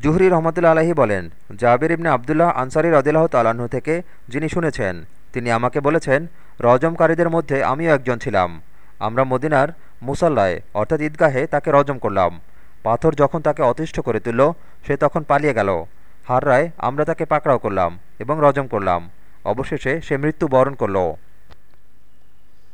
Zuhri রহমতুল্লা আলাহি বলেন, জাবির ইবনে আবদুল্লাহ আনসারি রদিল্লাহ তালাহু থেকে যিনি শুনেছেন, তিনি আমাকে বলেছেন, রজমকারীদের মধ্যে আমিও একজন ছিলাম। আমরা মদিনার মুসাল্লায়, অর্থাৎ ঈদগাহে তাকে রজম করলাম। পাথর যখন তাকে অতিষ্ঠ করে তুলল, সে তখন পালিয়ে গেল। হাররায় আমরা তাকে পাকড়াও করলাম এবং রজম করলাম। অবশেষে সে মৃত্যু বরণ করল।